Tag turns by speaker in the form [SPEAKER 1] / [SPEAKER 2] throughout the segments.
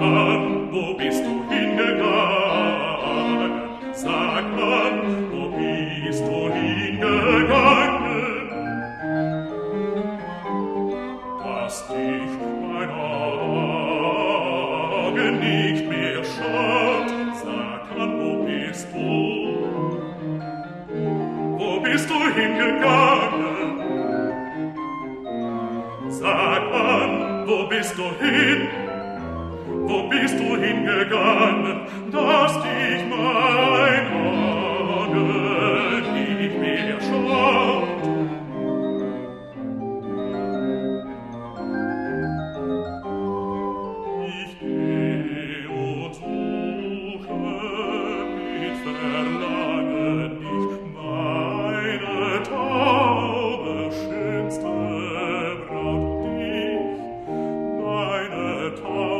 [SPEAKER 1] an, wo bist du hingegangen? Sag an, wo bist du hingegangen? Dass dich mein Auge nicht mehr schaut, sag an, wo bist du? Wo bist du hingegangen? Sag an, wo bist du hin? wo bist du hingegangen, dass dich mein Auge. Nicht mehr schaut? Ich geh und suche mit Verlangen dich, meine taube, schönste Braut dich, meine taube,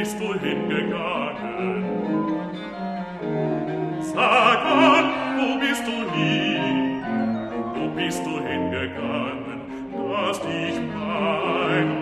[SPEAKER 1] bist du hingegangen? Sag an, wo bist du hin? Wo bist du hingegangen, dass dich mein